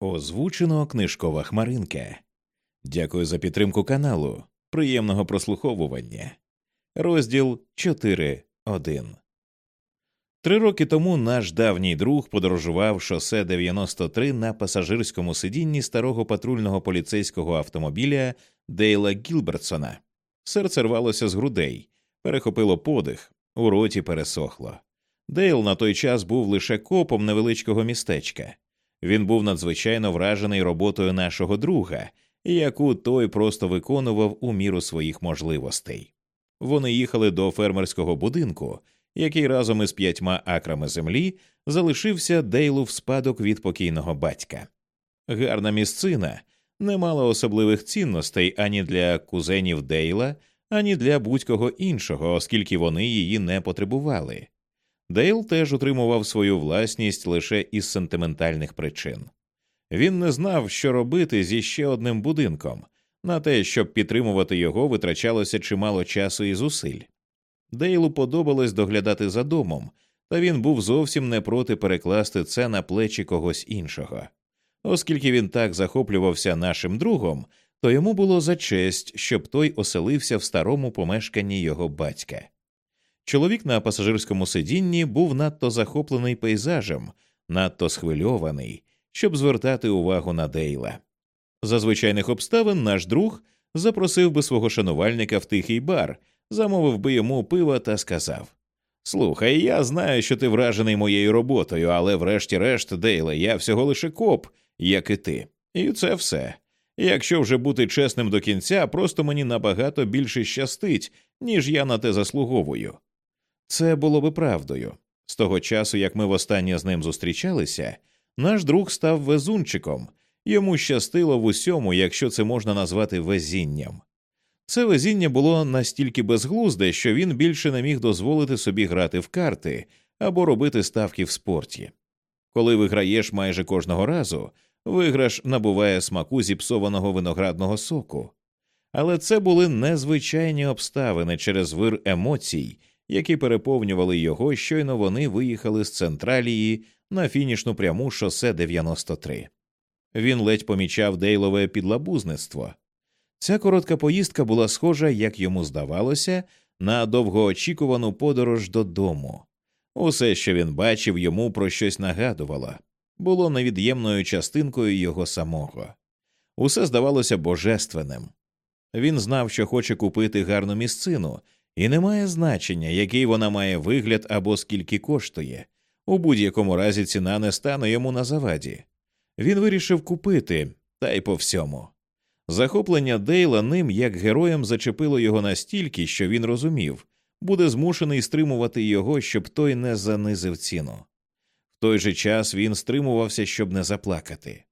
Озвучено книжкова хмаринка. Дякую за підтримку каналу. Приємного прослуховування. Розділ 4.1 Три роки тому наш давній друг подорожував шосе 93 на пасажирському сидінні старого патрульного поліцейського автомобіля Дейла Гілбертсона. Серце рвалося з грудей, перехопило подих, у роті пересохло. Дейл на той час був лише копом невеличкого містечка. Він був надзвичайно вражений роботою нашого друга, яку той просто виконував у міру своїх можливостей. Вони їхали до фермерського будинку, який разом із п'ятьма акрами землі залишився Дейлу в спадок від покійного батька. Гарна місцина не мала особливих цінностей ані для кузенів Дейла, ані для будь-кого іншого, оскільки вони її не потребували. Дейл теж утримував свою власність лише із сентиментальних причин. Він не знав, що робити зі ще одним будинком. На те, щоб підтримувати його, витрачалося чимало часу і зусиль. Дейлу подобалось доглядати за домом, та він був зовсім не проти перекласти це на плечі когось іншого. Оскільки він так захоплювався нашим другом, то йому було за честь, щоб той оселився в старому помешканні його батька. Чоловік на пасажирському сидінні був надто захоплений пейзажем, надто схвильований, щоб звертати увагу на Дейла. За звичайних обставин наш друг запросив би свого шанувальника в тихий бар, замовив би йому пива та сказав Слухай, я знаю, що ти вражений моєю роботою, але врешті-решт, Дейле, я всього лише коп, як і ти. І це все. Якщо вже бути чесним до кінця, просто мені набагато більше щастить, ніж я на те заслуговую. Це було би правдою. З того часу, як ми востаннє з ним зустрічалися, наш друг став везунчиком, йому щастило в усьому, якщо це можна назвати везінням. Це везіння було настільки безглузде, що він більше не міг дозволити собі грати в карти або робити ставки в спорті. Коли виграєш майже кожного разу, виграш набуває смаку зіпсованого виноградного соку. Але це були незвичайні обставини через вир емоцій, які переповнювали його, щойно вони виїхали з централії на фінішну пряму шосе 93. Він ледь помічав Дейлове підлабузництво. Ця коротка поїздка була схожа, як йому здавалося, на довгоочікувану подорож додому. Усе, що він бачив, йому про щось нагадувало, було невід'ємною частинкою його самого. Усе здавалося божественним. Він знав, що хоче купити гарну місцину, і не має значення, який вона має вигляд або скільки коштує. У будь-якому разі ціна не стане йому на заваді. Він вирішив купити, та й по всьому. Захоплення Дейла ним як героєм зачепило його настільки, що він розумів, буде змушений стримувати його, щоб той не занизив ціну. В той же час він стримувався, щоб не заплакати.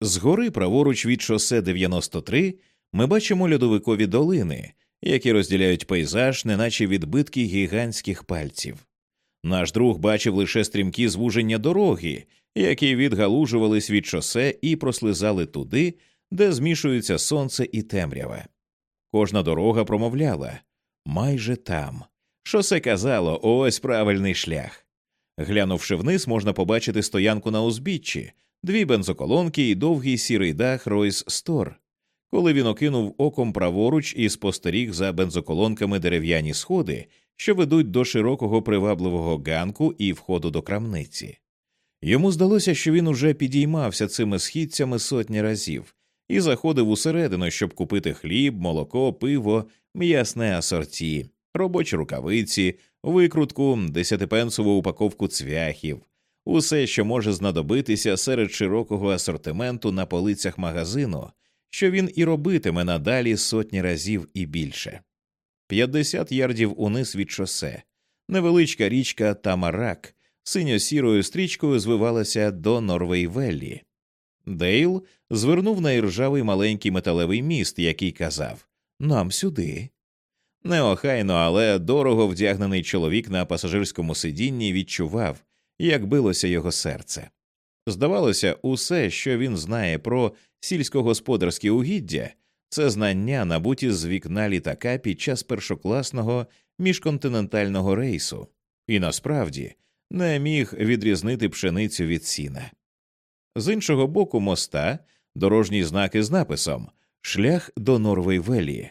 Згори, праворуч від шосе 93, ми бачимо льодовикові долини, які розділяють пейзаж, неначе відбитки гігантських пальців. Наш друг бачив лише стрімкі звуження дороги, які відгалужувались від шосе і прослизали туди, де змішуються сонце і темрява. Кожна дорога промовляла майже там. Шосе казало ось правильний шлях. Глянувши вниз, можна побачити стоянку на узбіччі, дві бензоколонки і довгий сірий дах Ройс Стор. Коли він окинув оком праворуч і спостеріг за бензоколонками дерев'яні сходи, що ведуть до широкого привабливого ганку і входу до крамниці. Йому здалося, що він уже підіймався цими східцями сотні разів і заходив усередину, щоб купити хліб, молоко, пиво, м'ясне асорті, робочі рукавиці, викрутку, десятипенсову упаковку цвяхів, усе, що може знадобитися серед широкого асортименту на полицях магазину, що він і робитиме надалі сотні разів і більше. П'ятдесят ярдів униз від шосе, невеличка річка Тамарак синьо-сірою стрічкою звивалася до Норвейвеллі. Дейл звернув на іржавий маленький металевий міст, і сказав Нам сюди. Неохайно, але дорого вдягнений чоловік на пасажирському сидінні відчував, як билося його серце. Здавалося, усе, що він знає про сільськогосподарські угіддя, це знання, набуті з вікна літака під час першокласного міжконтинентального рейсу, і насправді не міг відрізнити пшеницю від сіна. З іншого боку моста дорожній знак із написом Шлях до Норвейвелі.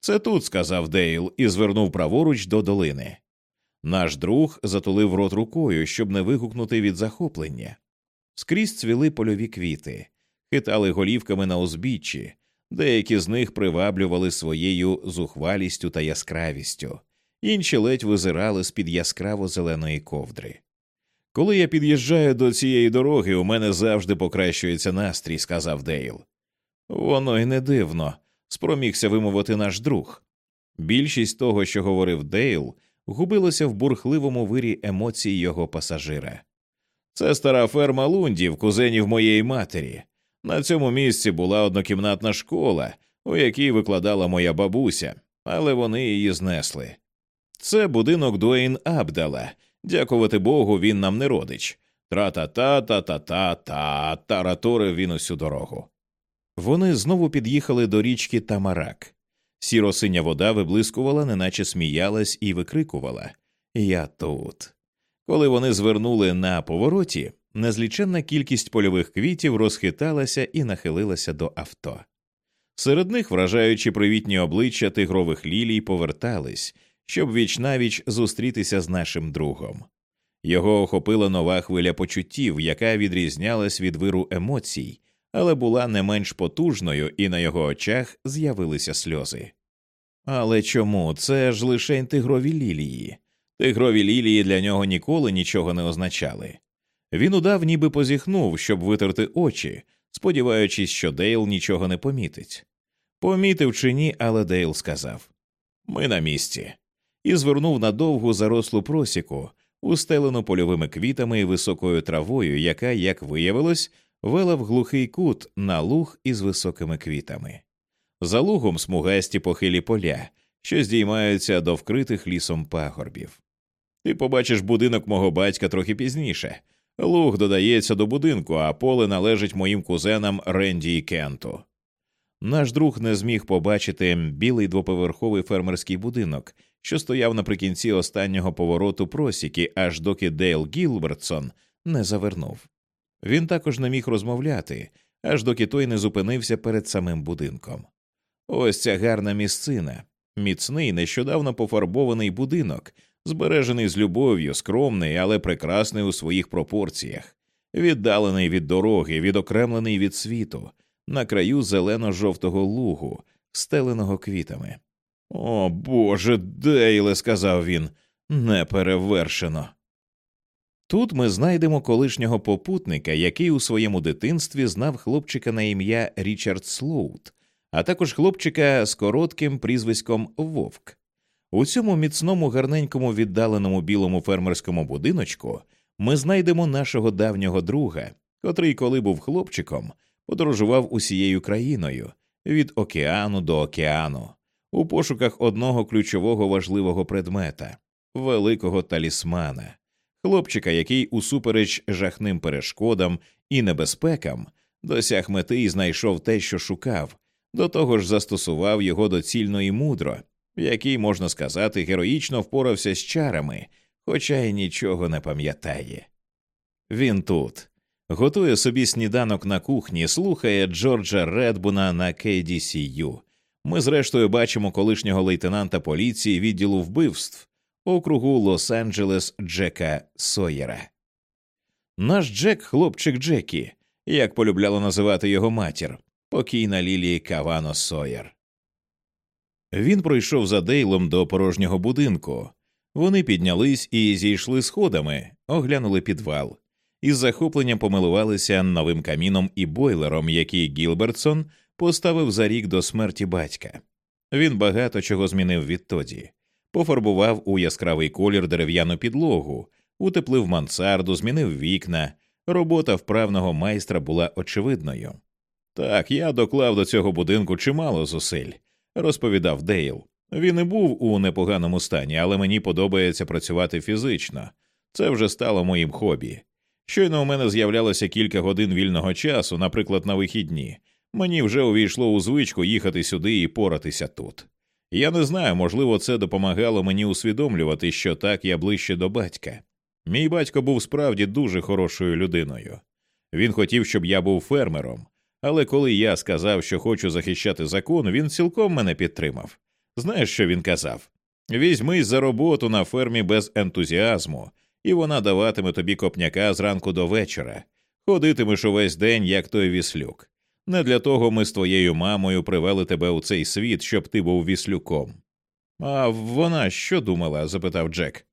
Це тут, сказав Дейл і звернув праворуч до долини. Наш друг затулив рот рукою, щоб не вигукнути від захоплення. Скрізь цвіли польові квіти, хитали голівками на узбіччі, деякі з них приваблювали своєю зухвалістю та яскравістю, інші ледь визирали з під яскраво зеленої ковдри. Коли я під'їжджаю до цієї дороги, у мене завжди покращується настрій, сказав Дейл. Воно й не дивно, спромігся вимовити наш друг. Більшість того, що говорив Дейл, губилося в бурхливому вирі емоцій його пасажира. Це стара ферма Лундів, кузенів моєї матері. На цьому місці була однокімнатна школа, у якій викладала моя бабуся, але вони її знесли. Це будинок Дуейн Абдала. Дякувати Богу, він нам не родич. Тра-та-та, та-та-та, та тараторив він усю дорогу. Вони знову під'їхали до річки Тамарак. Сіро-синя вода виблискувала, неначе сміялась і викрикувала Я тут. Коли вони звернули на повороті, незліченна кількість польових квітів розхиталася і нахилилася до авто. Серед них, вражаючи привітні обличчя тигрових лілій, повертались, щоб вічнавіч зустрітися з нашим другом. Його охопила нова хвиля почуттів, яка відрізнялась від виру емоцій, але була не менш потужною, і на його очах з'явилися сльози. Але чому це ж лише тигрові лілії? Тигрові лілії для нього ніколи нічого не означали. Він удав, ніби позіхнув, щоб витерти очі, сподіваючись, що Дейл нічого не помітить. Помітив чи ні, але Дейл сказав Ми на місці, і звернув на довгу зарослу просіку, устелену польовими квітами і високою травою, яка, як виявилось, вела в глухий кут на луг із високими квітами. За лугом смугасті похилі поля, що здіймаються до вкритих лісом пагорбів. Ти побачиш будинок мого батька трохи пізніше. Луг додається до будинку, а поле належить моїм кузенам Ренді і Кенту. Наш друг не зміг побачити білий двоповерховий фермерський будинок, що стояв наприкінці останнього повороту просіки, аж доки Дейл Гілбертсон не завернув. Він також не міг розмовляти, аж доки той не зупинився перед самим будинком. Ось ця гарна місцина, міцний, нещодавно пофарбований будинок, збережений з любов'ю, скромний, але прекрасний у своїх пропорціях, віддалений від дороги, відокремлений від світу, на краю зелено-жовтого лугу, стеленого квітами. О Боже, Дейле, сказав він, неперевершено. Тут ми знайдемо колишнього попутника, який у своєму дитинстві знав хлопчика на ім'я Річард Слоут, а також хлопчика з коротким прізвиськом Вовк. У цьому міцному гарненькому віддаленому білому фермерському будиночку ми знайдемо нашого давнього друга, котрий, коли був хлопчиком, подорожував усією країною від океану до океану, у пошуках одного ключового важливого предмета великого талісмана, хлопчика, який, усупереч жахним перешкодам і небезпекам, досяг мети і знайшов те, що шукав, до того ж застосував його доцільно і мудро, який, можна сказати, героїчно впорався з чарами, хоча й нічого не пам'ятає. Він тут. Готує собі сніданок на кухні, слухає Джорджа Редбуна на KDCU. Ми, зрештою, бачимо колишнього лейтенанта поліції відділу вбивств округу Лос-Анджелес Джека Сойера. Наш Джек, хлопчик Джекі, як полюбляла називати його матір, покійна Лілії Кавано Сойер. Він пройшов за Дейлом до порожнього будинку. Вони піднялись і зійшли сходами, оглянули підвал, із захопленням помилувалися новим каміном і бойлером, який Гілбертсон поставив за рік до смерті батька. Він багато чого змінив відтоді пофарбував у яскравий колір дерев'яну підлогу, утеплив мансарду, змінив вікна. Робота вправного майстра була очевидною. Так, я доклав до цього будинку чимало зусиль, розповідав Дейл. Він і був у непоганому стані, але мені подобається працювати фізично. Це вже стало моїм хобі. Щойно у мене з'являлося кілька годин вільного часу, наприклад, на вихідні. Мені вже увійшло у звичку їхати сюди і поратися тут. Я не знаю, можливо, це допомагало мені усвідомлювати, що так я ближче до батька. Мій батько був справді дуже хорошою людиною. Він хотів, щоб я був фермером, але коли я сказав, що хочу захищати закон, він цілком мене підтримав. Знаєш, що він казав? Візьмись за роботу на фермі без ентузіазму, і вона даватиме тобі копняка зранку до вечора, ходитимеш увесь день, як той віслюк. Не для того ми з твоєю мамою привели тебе у цей світ, щоб ти був віслюком. А вона що думала? запитав Джек.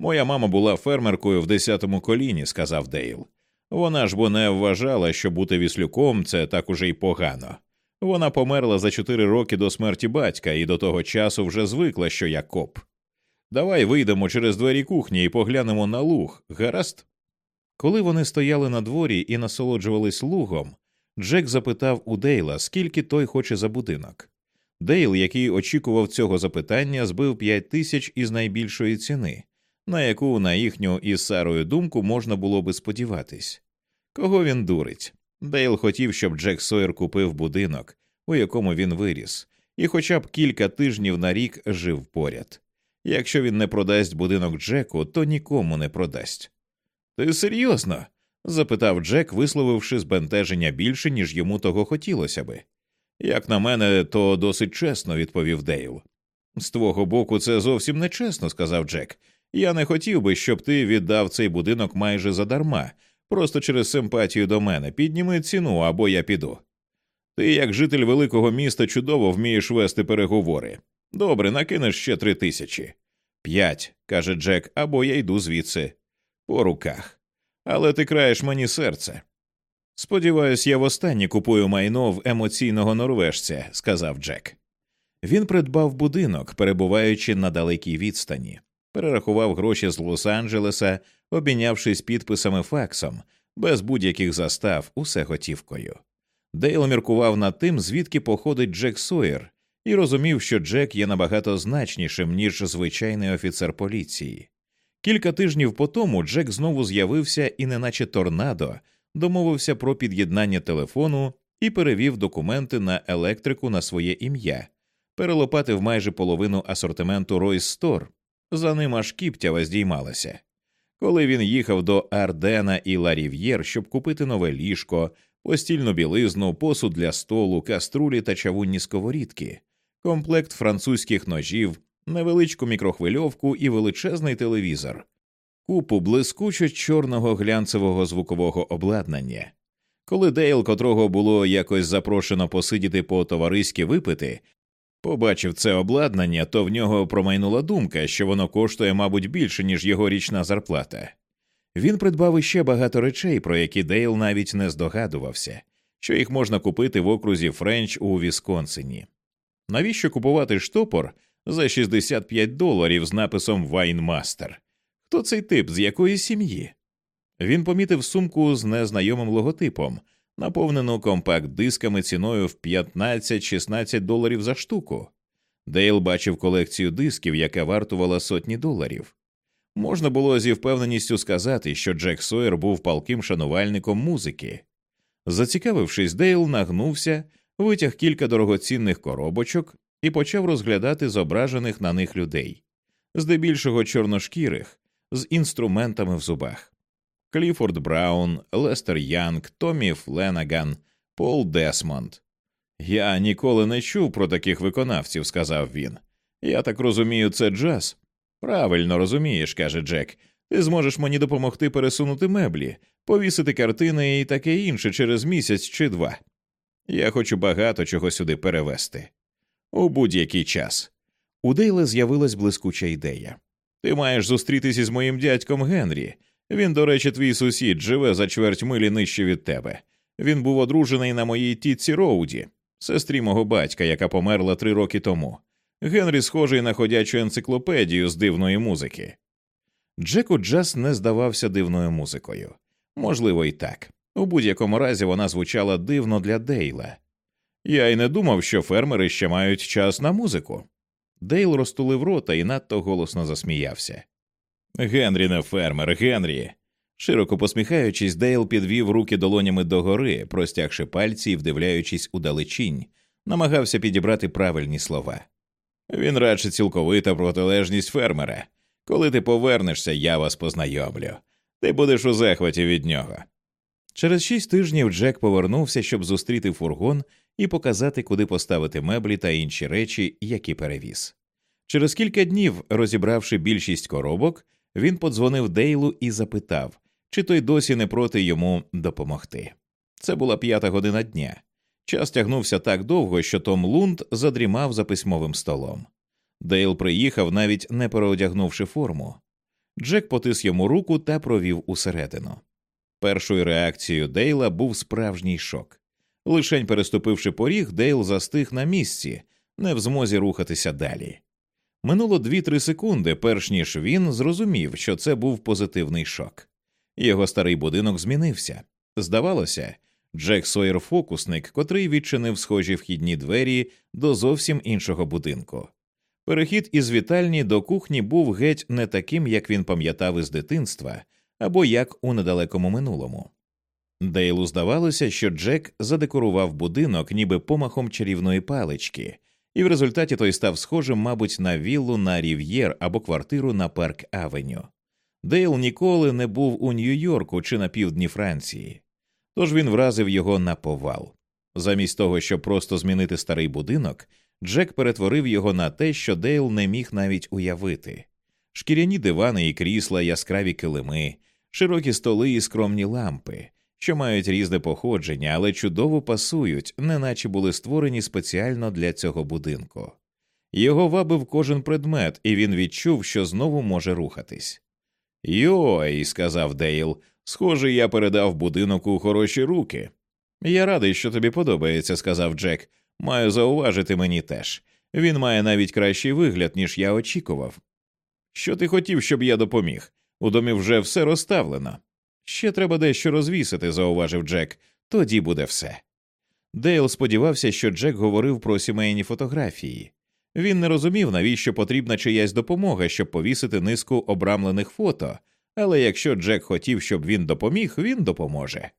Моя мама була фермеркою в десятому коліні, сказав Дейл. Вона ж бо не вважала, що бути віслюком це так уже й погано. Вона померла за чотири роки до смерті батька і до того часу вже звикла, що я коп. Давай вийдемо через двері кухні і поглянемо на луг, гаразд? Коли вони стояли на дворі і насолоджувались лугом, Джек запитав у Дейла, скільки той хоче за будинок. Дейл, який очікував цього запитання, збив п'ять тисяч із найбільшої ціни, на яку, на їхню із Сарою думку, можна було би сподіватись. Кого він дурить? Дейл хотів, щоб Джек Сойер купив будинок, у якому він виріс, і хоча б кілька тижнів на рік жив поряд. Якщо він не продасть будинок Джеку, то нікому не продасть. Ти серйозно? запитав Джек, висловивши збентеження більше, ніж йому того хотілося би. Як на мене, то досить чесно, відповів Дейл. З твого боку, це зовсім не чесно, сказав Джек. Я не хотів би, щоб ти віддав цей будинок майже задарма, просто через симпатію до мене. Підніми ціну або я піду. Ти, як житель великого міста, чудово вмієш вести переговори. Добре, накинеш ще три тисячі. П'ять, каже Джек, або я йду звідси. По руках. Але ти краєш мені серце. Сподіваюсь, я востаннє купую майно в емоційного норвежця, сказав Джек. Він придбав будинок, перебуваючи на далекій відстані, перерахував гроші з Лос-Анджелеса, обмінявшись підписами факсом, без будь-яких застав, усе готівкою. Дейл міркував над тим, звідки походить Джек Сойер, і розумів, що Джек є набагато значнішим, ніж звичайний офіцер поліції. Кілька тижнів по тому Джек знову з'явився і, неначе торнадо, домовився про під'єднання телефону і перевів документи на електрику на своє ім'я, перелопатив майже половину асортименту Royce Store, за ним аж кіптява здіймалася. Коли він їхав до Ардена і Ларів'єр, щоб купити нове ліжко, постільну білизну, посуд для столу, каструлі та чавунні сковорідки, комплект французьких ножів, невеличку мікрохвильовку і величезний телевізор, купу блискучо чорного глянцевого звукового обладнання. Коли Дейл, котрого було якось запрошено посидіти по товариськи випити, побачив це обладнання, то в нього промайнула думка, що воно коштує, мабуть, більше, ніж його річна зарплата. Він придбав іще багато речей, про які Дейл навіть не здогадувався, що їх можна купити в окрузі Френч у Вісконсині. Навіщо купувати штопор за 65 доларів з написом Вайнмастер? Хто цей тип, з якої сім'ї? Він помітив сумку з незнайомим логотипом, наповнену компакт-дисками ціною в 15-16 доларів за штуку. Дейл бачив колекцію дисків, яка вартувала сотні доларів. Можна було зі впевненістю сказати, що Джек Сойер був палким шанувальником музики. Зацікавившись, Дейл нагнувся, витяг кілька дорогоцінних коробочок і почав розглядати зображених на них людей, здебільшого чорношкірих, з інструментами в зубах. Кліфорд Браун, Лестер Янг, Томі Фленаган, Пол Десмонд. Я ніколи не чув про таких виконавців, сказав він. Я так розумію, це джаз. Правильно розумієш, каже Джек. Ти зможеш мені допомогти пересунути меблі, повісити картини і таке інше через місяць чи два. Я хочу багато чого сюди перевести. У будь-який час. У Дейла з'явилась блискуча ідея. Ти маєш зустрітися з моїм дядьком Генрі. Він, до речі, твій сусід живе за чверть милі нижче від тебе. Він був одружений на моїй тітці Роуді, сестрі мого батька, яка померла три роки тому. Генрі схожий на ходячу енциклопедію з дивної музики. Джеку Джаз не здавався дивною музикою. Можливо, і так. У будь-якому разі вона звучала дивно для Дейла. Я й не думав, що фермери ще мають час на музику. Дейл розтулив рота і надто голосно засміявся. Генрі не фермер, Генрі. Широко посміхаючись, Дейл підвів руки долонями догори, простягши пальці і вдивляючись у далечінь, намагався підібрати правильні слова. Він радше цілковита протилежність фермера. Коли ти повернешся, я вас познайомлю. Ти будеш у захваті від нього. Через шість тижнів Джек повернувся, щоб зустріти фургон і показати, куди поставити меблі та інші речі, які перевіз. Через кілька днів, розібравши більшість коробок, він подзвонив Дейлу і запитав, чи той досі не проти йому допомогти. Це була п'ята година дня. Час тягнувся так довго, що Том Лунд задрімав за письмовим столом. Дейл приїхав, навіть не переодягнувши форму. Джек потис йому руку та провів усередину. Першою реакцією Дейла був справжній шок. Лишень переступивши поріг, Дейл застиг на місці, не в змозі рухатися далі. Минуло дві-три секунди, перш ніж він зрозумів, що це був позитивний шок. Його старий будинок змінився. Здавалося, Джек Сойер фокусник, котрий відчинив схожі вхідні двері до зовсім іншого будинку. Перехід із вітальні до кухні був геть не таким, як він пам'ятав із дитинства або як у недалекому минулому. Дейлу здавалося, що Джек задекорував будинок ніби помахом чарівної палички, і в результаті той став схожим, мабуть, на віллу на Рів'єр або квартиру на Парк Авеню. Дейл ніколи не був у Нью-Йорку чи на півдні Франції, тож він вразив його наповал. Замість того, щоб просто змінити старий будинок, Джек перетворив його на те, що Дейл не міг навіть уявити шкіряні дивани і крісла, яскраві килими, широкі столи і скромні лампи, що мають різне походження, але чудово пасують, неначе були створені спеціально для цього будинку. Його вабив кожен предмет, і він відчув, що знову може рухатись. Йой, сказав Дейл, схоже, я передав будинок у хороші руки. Я радий, що тобі подобається, сказав Джек. Маю зауважити мені теж. Він має навіть кращий вигляд, ніж я очікував. Що ти хотів, щоб я допоміг? У домі вже все розставлено. Ще треба дещо розвісити, зауважив Джек, тоді буде все. Дейл сподівався, що Джек говорив про сімейні фотографії. Він не розумів, навіщо потрібна чиясь допомога, щоб повісити низку обрамлених фото, але якщо Джек хотів, щоб він допоміг, він допоможе.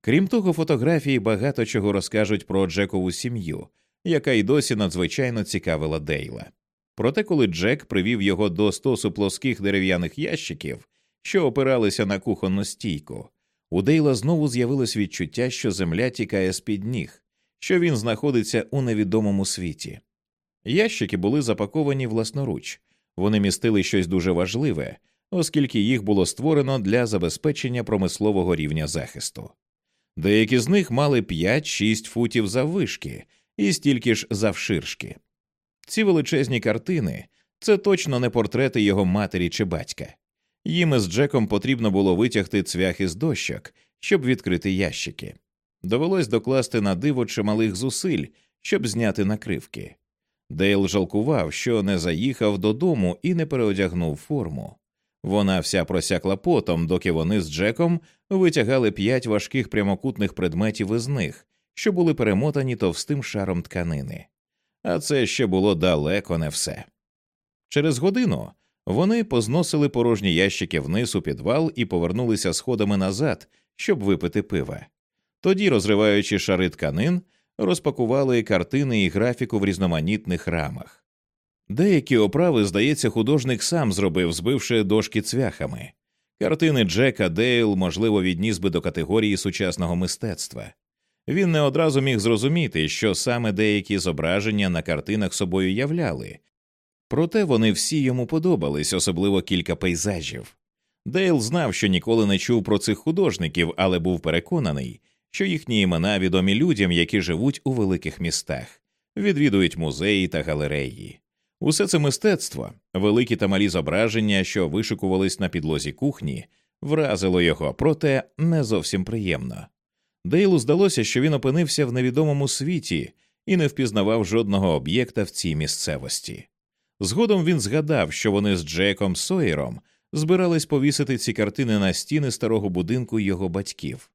Крім того, фотографії багато чого розкажуть про Джекову сім'ю, яка й досі надзвичайно цікавила Дейла. Проте, коли Джек привів його до стосу плоских дерев'яних ящиків, що опиралися на кухонну стійку, у Дейла знову з'явилось відчуття, що земля тікає з під ніг, що він знаходиться у невідомому світі. Ящики були запаковані власноруч, вони містили щось дуже важливе, оскільки їх було створено для забезпечення промислового рівня захисту. Деякі з них мали 5-6 футів заввишки і стільки ж завширшки. Ці величезні картини це точно не портрети його матері чи батька. Їм із Джеком потрібно було витягти цвяхи з дощок, щоб відкрити ящики. Довелось докласти на диво чималих зусиль, щоб зняти накривки. Дейл жалкував, що не заїхав додому і не переодягнув форму. Вона вся просякла потом, доки вони з Джеком витягали п'ять важких прямокутних предметів із них, що були перемотані товстим шаром тканини. А це ще було далеко не все. Через годину вони позносили порожні ящики вниз у підвал і повернулися сходами назад, щоб випити пива. Тоді, розриваючи шари тканин, розпакували картини і графіку в різноманітних рамах. Деякі оправи, здається, художник сам зробив, збивши дошки цвяхами. Картини Джека Дейл, можливо, відніс би до категорії сучасного мистецтва. Він не одразу міг зрозуміти, що саме деякі зображення на картинах собою являли, проте вони всі йому подобались, особливо кілька пейзажів. Дейл знав, що ніколи не чув про цих художників, але був переконаний, що їхні імена відомі людям, які живуть у великих містах, відвідують музеї та галереї. Усе це мистецтво, великі та малі зображення, що вишикувались на підлозі кухні, вразило його, проте не зовсім приємно. Дейлу здалося, що він опинився в невідомому світі і не впізнавав жодного об'єкта в цій місцевості. Згодом він згадав, що вони з Джеком Сойером збирались повісити ці картини на стіни старого будинку його батьків.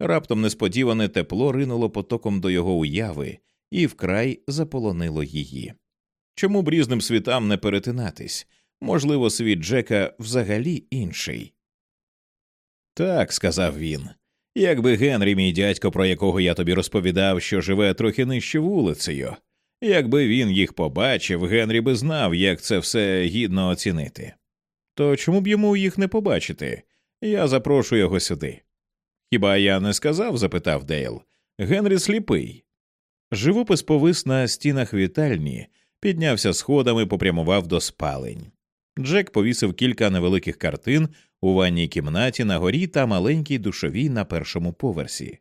Раптом несподіване тепло ринуло потоком до його уяви і вкрай заполонило її. Чому б різним світам не перетинатись? Можливо, світ Джека взагалі інший. Так, сказав він. Якби Генрі, мій дядько, про якого я тобі розповідав, що живе трохи нижче вулицею, якби він їх побачив, Генрі би знав, як це все гідно оцінити. То чому б йому їх не побачити? Я запрошую його сюди. Хіба я не сказав? запитав Дейл. Генрі сліпий. Живопис повис на стінах вітальні, піднявся сходами, попрямував до спалень. Джек повісив кілька невеликих картин у ванній кімнаті на горі та маленькій душовій на першому поверсі.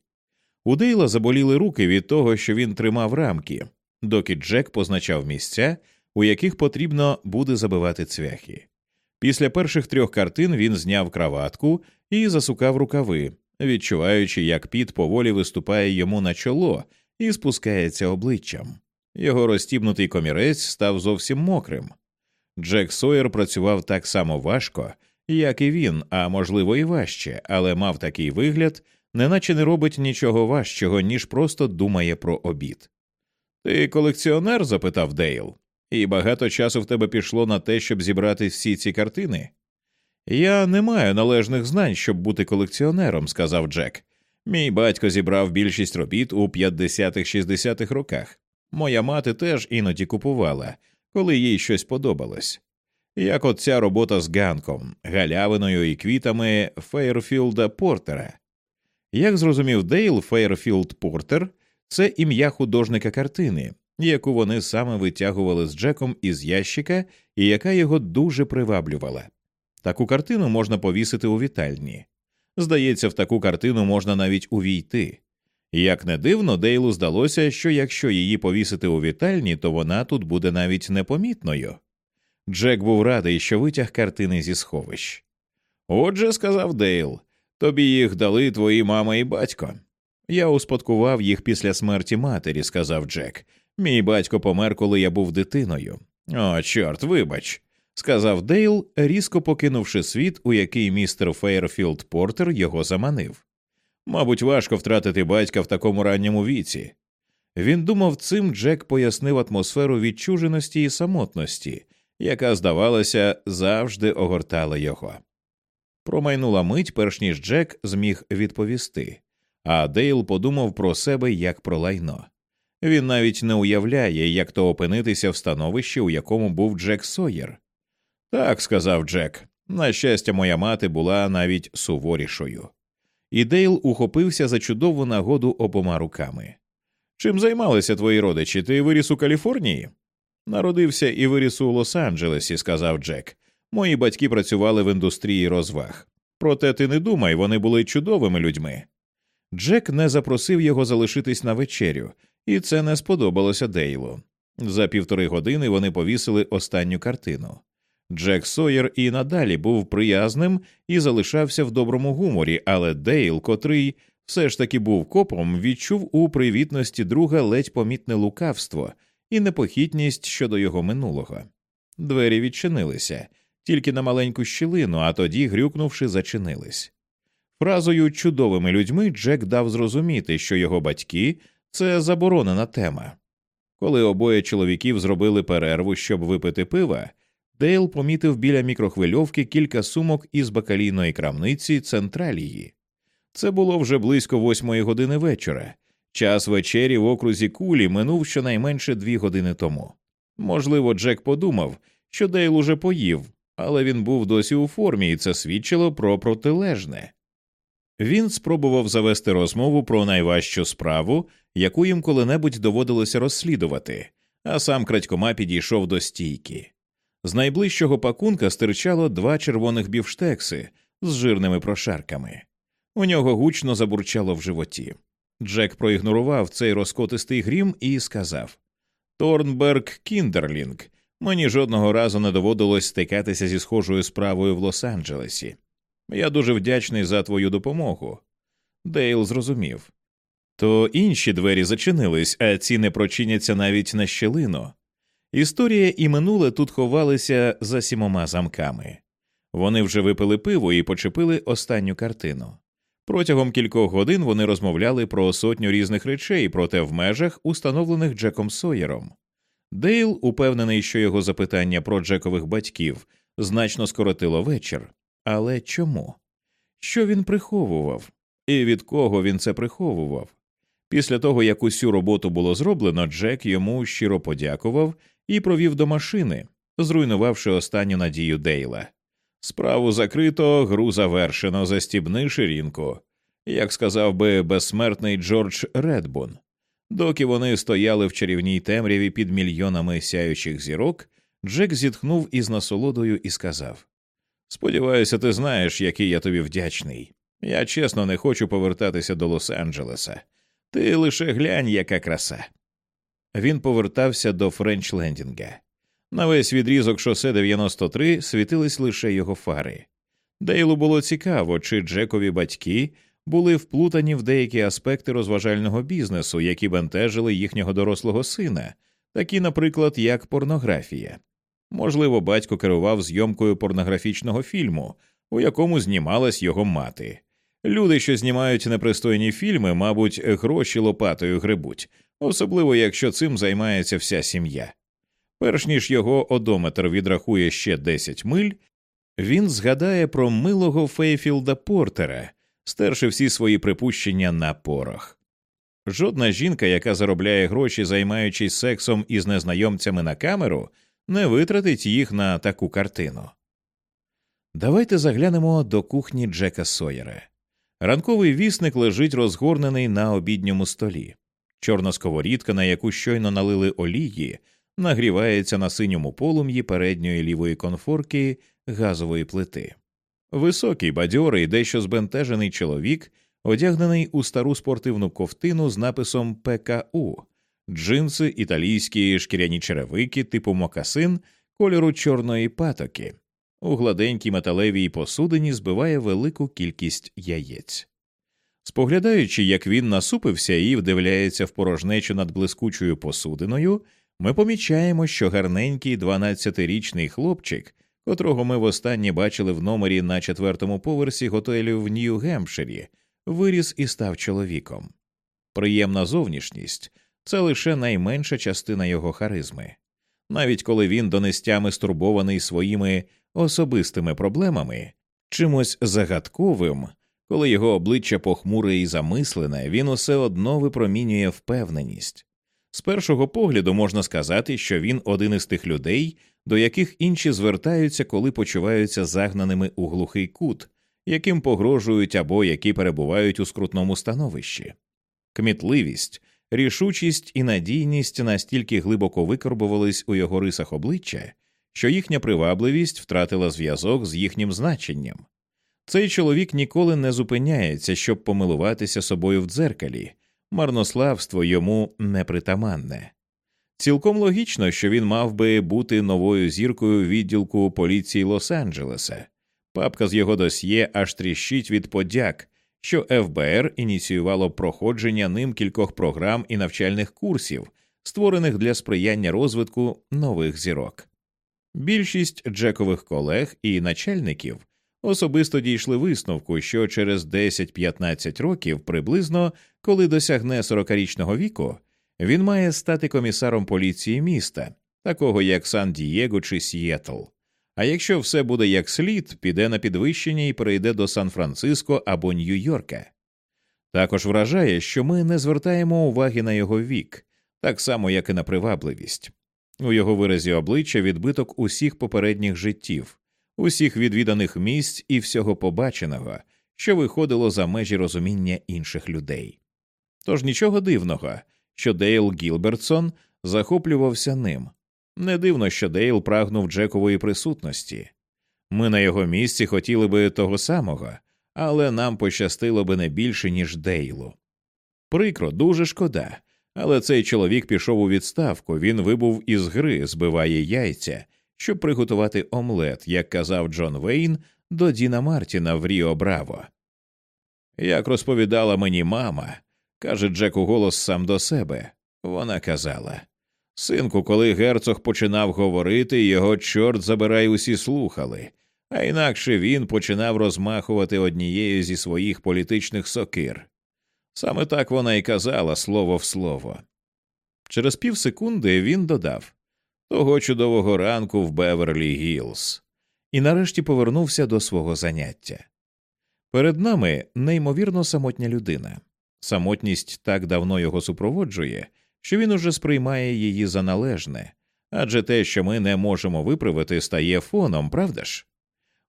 У Дейла заболіли руки від того, що він тримав рамки, доки Джек позначав місця, у яких потрібно буде забивати цвяхи. Після перших трьох картин він зняв краватку і засукав рукави, відчуваючи, як піт поволі виступає йому на чоло і спускається обличчям. Його розтібнутий комірець став зовсім мокрим. Джек Сойер працював так само важко, як і він, а можливо, і важче, але мав такий вигляд, неначе не робить нічого важчого, ніж просто думає про обід. Ти колекціонер? запитав Дейл, і багато часу в тебе пішло на те, щоб зібрати всі ці картини. Я не маю належних знань, щоб бути колекціонером, сказав Джек. Мій батько зібрав більшість робіт у 50-60-х роках. Моя мати теж іноді купувала, коли їй щось подобалось. Як от ця робота з ганком, галявиною і квітами Фейерфілда Портера. Як зрозумів Дейл, Фейерфілд Портер це ім'я художника картини, яку вони саме витягували з Джеком із ящика і яка його дуже приваблювала. Таку картину можна повісити у вітальні. Здається, в таку картину можна навіть увійти. Як не дивно, Дейлу здалося, що якщо її повісити у вітальні, то вона тут буде навіть непомітною. Джек був радий, що витяг картини зі сховищ. Отже, сказав Дейл, тобі їх дали твої мама і батько. Я успадкував їх після смерті матері, сказав Джек. Мій батько помер, коли я був дитиною. О, чорт, вибач, сказав Дейл, різко покинувши світ, у який містер Фейерфілд Портер його заманив. Мабуть, важко втратити батька в такому ранньому віці. Він думав, цим Джек пояснив атмосферу відчуженості і самотності, яка, здавалося, завжди огортала його. Промайнула мить, перш ніж Джек зміг відповісти, а Дейл подумав про себе як про лайно. Він навіть не уявляє, як то опинитися в становищі, у якому був Джек Сойер. Так, сказав Джек. На щастя, моя мати була навіть суворішою. І Дейл ухопився за чудову нагоду обома руками. Чим займалися твої родичі? Ти виріс у Каліфорнії? Народився і виріс у Лос-Анджелесі, сказав Джек. Мої батьки працювали в індустрії розваг. Проте ти не думай, вони були чудовими людьми. Джек не запросив його залишитись на вечерю, і це не сподобалося Дейлу. За півтори години вони повісили останню картину. Джек Сойер і надалі був приязним і залишався в доброму гуморі, але Дейл, котрий все ж таки був копом, відчув у привітності друга ледь помітне лукавство і непохитність щодо його минулого. Двері відчинилися тільки на маленьку щілину, а тоді, грюкнувши, зачинились. Фразою чудовими людьми Джек дав зрозуміти, що його батьки це заборонена тема. Коли обоє чоловіків зробили перерву, щоб випити пива, Дейл помітив біля мікрохвильовки кілька сумок із бакалійної крамниці Централії. Це було вже близько восьмої години вечора. Час вечері в окрузі Кулі минув щонайменше дві години тому. Можливо, Джек подумав, що Дейл уже поїв, але він був досі у формі, і це свідчило про протилежне. Він спробував завести розмову про найважчу справу, яку їм коли-небудь доводилося розслідувати, а сам крадькома підійшов до стійки. З найближчого пакунка стирчало два червоних бівштекси з жирними прошарками. У нього гучно забурчало в животі. Джек проігнорував цей розкотистий грім і сказав Торнберг Кіндерлінг. Мені жодного разу не доводилось стикатися зі схожою справою в Лос-Анджелесі. Я дуже вдячний за твою допомогу. Дейл зрозумів. То інші двері зачинились, а ці не прочиняться навіть на щілину. Історія і минуле тут ховалися за сімома замками. Вони вже випили пиво і почепили останню картину. Протягом кількох годин вони розмовляли про сотню різних речей, проте в межах, установлених Джеком Сойером. Дейл, упевнений, що його запитання про Джекових батьків значно скоротило вечір. Але чому? Що він приховував? І від кого він це приховував? Після того, як усю роботу було зроблено, Джек йому щиро подякував і провів до машини, зруйнувавши останню надію Дейла. Справу закрито, гру завершено, застібни ширінку. як сказав би безсмертний Джордж Редбун. Доки вони стояли в чарівній темряві під мільйонами сяючих зірок, Джек зітхнув із насолодою і сказав Сподіваюся, ти знаєш, який я тобі вдячний. Я чесно не хочу повертатися до Лос-Анджелеса. Ти лише глянь, яка краса. Він повертався до Френчлендінга. На весь відрізок шосе 93 світились лише його фари. Дейлу було цікаво, чи Джекові батьки були вплутані в деякі аспекти розважального бізнесу, які бентежили їхнього дорослого сина, такі, наприклад, як порнографія. Можливо, батько керував зйомкою порнографічного фільму, у якому знімалась його мати. Люди, що знімають непристойні фільми, мабуть, гроші лопатою грибуть, особливо якщо цим займається вся сім'я. Перш ніж його одометр відрахує ще 10 миль, він згадає про милого Фейфілда Портера, стерши всі свої припущення на порох. Жодна жінка, яка заробляє гроші, займаючись сексом із незнайомцями на камеру, не витратить їх на таку картину. Давайте заглянемо до кухні Джека Сойера. Ранковий вісник лежить розгорнений на обідньому столі. Чорна сковорідка, на яку щойно налили олії, нагрівається на синьому полум'ї передньої лівої конфорки газової плити. Високий, бадьорий, дещо збентежений чоловік, одягнений у стару спортивну ковтину з написом ПКУ, джинси, італійські шкіряні черевики, типу мокасин, кольору чорної патоки. У гладенькій металевій посудині збиває велику кількість яєць. Споглядаючи, як він насупився і вдивляється в порожнечу над блискучою посудиною, ми помічаємо, що гарненький 12-річний хлопчик, котрого ми востаннє бачили в номері на четвертому поверсі готелю в Нью-Гемпширі, виріс і став чоловіком. Приємна зовнішність це лише найменша частина його харизми. Навіть коли він донестями стурбований своїми особистими проблемами, чимось загадковим, коли його обличчя похмуре і замислене, він усе одно випромінює впевненість. З першого погляду можна сказати, що він один із тих людей, до яких інші звертаються, коли почуваються загнаними у глухий кут, яким погрожують або які перебувають у скрутному становищі. Кмітливість, рішучість і надійність настільки глибоко викорбувались у його рисах обличчя, що їхня привабливість втратила зв'язок з їхнім значенням. Цей чоловік ніколи не зупиняється, щоб помилуватися собою в дзеркалі, марнославство йому непритаманне. Цілком логічно, що він мав би бути новою зіркою відділку поліції Лос-Анджелеса. Папка з його досьє аж тріщить від подяк, що ФБР ініціювало проходження ним кількох програм і навчальних курсів, створених для сприяння розвитку нових зірок. Більшість Джекових колег і начальників особисто дійшли висновку, що через 10-15 років приблизно, коли досягне 40-річного віку, він має стати комісаром поліції міста, такого як Сан Дієго чи Сієтл. А якщо все буде як слід, піде на підвищення і перейде до Сан Франциско або Нью-Йорка. Також вражає, що ми не звертаємо уваги на його вік, так само як і на привабливість. У його виразі обличчя відбиток усіх попередніх життів, усіх відвіданих місць і всього побаченого, що виходило за межі розуміння інших людей. Тож нічого дивного, що Дейл Гілбертсон захоплювався ним. Не дивно, що Дейл прагнув Джекової присутності. Ми на його місці хотіли би того самого, але нам пощастило би не більше, ніж Дейлу. Прикро, дуже шкода, але цей чоловік пішов у відставку, він вибув із гри, збиває яйця, щоб приготувати омлет, як казав Джон Вейн до Діна Мартіна в Ріо Браво. Як розповідала мені мама, каже Джек уголос сам до себе, вона казала Синку, коли герцог починав говорити, його чорт забирай усі слухали, а інакше він починав розмахувати однією зі своїх політичних сокир. Саме так вона й казала слово в слово. Через півсекунди він додав того чудового ранку в Беверлі Гілз, і нарешті повернувся до свого заняття. Перед нами неймовірно самотня людина. Самотність так давно його супроводжує, що він уже сприймає її за належне, адже те, що ми не можемо виправити, стає фоном, правда ж?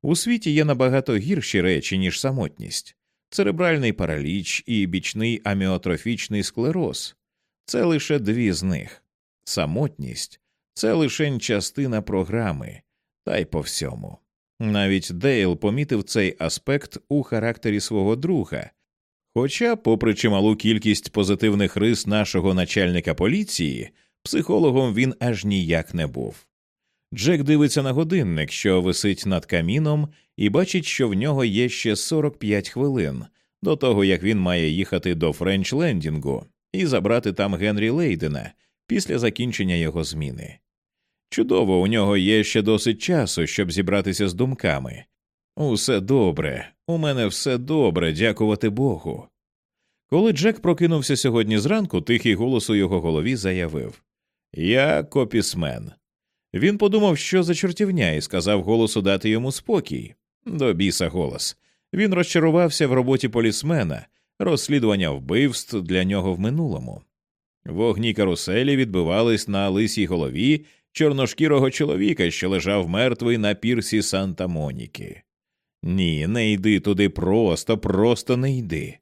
У світі є набагато гірші речі, ніж самотність церебральний параліч і бічний аміотрофічний склероз це лише дві з них. Самотність це лише частина програми, та й по всьому. Навіть Дейл помітив цей аспект у характері свого друга. Хоча, попри чималу кількість позитивних рис нашого начальника поліції, психологом він аж ніяк не був. Джек дивиться на годинник, що висить над каміном, і бачить, що в нього є ще 45 хвилин до того, як він має їхати до Френч Лендінгу і забрати там Генрі Лейдена після закінчення його зміни. Чудово, у нього є ще досить часу, щоб зібратися з думками. Усе добре, у мене все добре, дякувати Богу. Коли Джек прокинувся сьогодні зранку, тихий голос у його голові заявив Я копісмен. Він подумав, що за чортівня, і сказав голосу дати йому спокій. До біса голос. Він розчарувався в роботі полісмена, розслідування вбивств для нього в минулому. Вогні каруселі відбивались на лисій голові чорношкірого чоловіка, що лежав мертвий на пірсі Санта Моніки. Ні, не йди туди просто, просто не йди.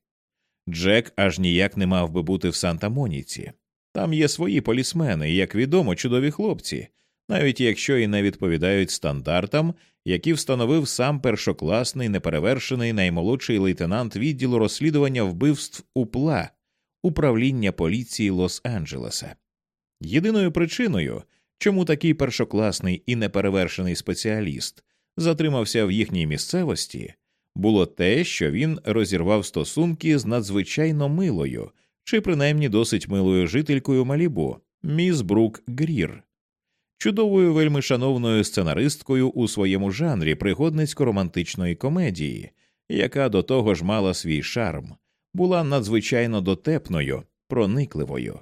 Джек аж ніяк не мав би бути в Санта Моніці. Там є свої полісмени, як відомо, чудові хлопці, навіть якщо і не відповідають стандартам, які встановив сам першокласний неперевершений наймолодший лейтенант відділу розслідування вбивств УПЛА управління поліції Лос-Анджелеса. Єдиною причиною, чому такий першокласний і неперевершений спеціаліст затримався в їхній місцевості, було те, що він розірвав стосунки з надзвичайно милою чи принаймні досить милою жителькою Малібу, міс Брук Грір, чудовою вельми шановною сценаристкою у своєму жанрі пригодницько-романтичної комедії, яка до того ж мала свій шарм, була надзвичайно дотепною, проникливою.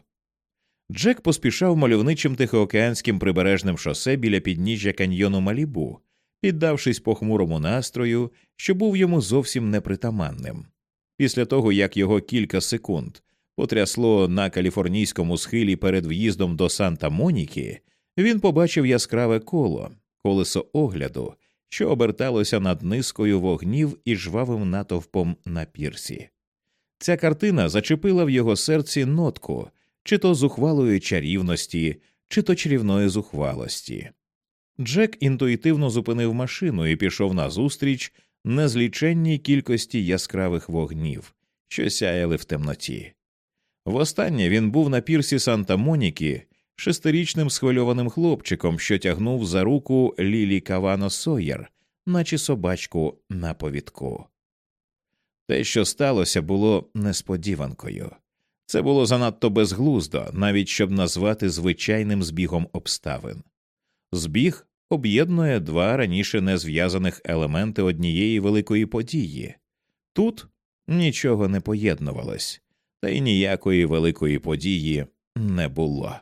Джек поспішав мальовничим тихоокеанським прибережним шосе біля підніжжя каньйону Малібу, піддавшись похмурому настрою, що був йому зовсім непритаманним. Після того, як його кілька секунд потрясло на каліфорнійському схилі перед в'їздом до Санта Моніки, він побачив яскраве коло, колесо огляду, що оберталося над низкою вогнів і жвавим натовпом на пірсі. Ця картина зачепила в його серці нотку чи то зухвалої чарівності, чи то чарівної зухвалості. Джек інтуїтивно зупинив машину і пішов назустріч незліченній кількості яскравих вогнів, що сяяли в темноті. Востаннє він був на пірсі Санта Моніки шестирічним схвильованим хлопчиком, що тягнув за руку Лілі Кавано Сойер, наче собачку на повідку. Те, що сталося, було несподіванкою. Це було занадто безглуздо, навіть щоб назвати звичайним збігом обставин. Збіг об'єднує два раніше не зв'язаних елементи однієї великої події. Тут нічого не поєднувалось, та й ніякої великої події не було.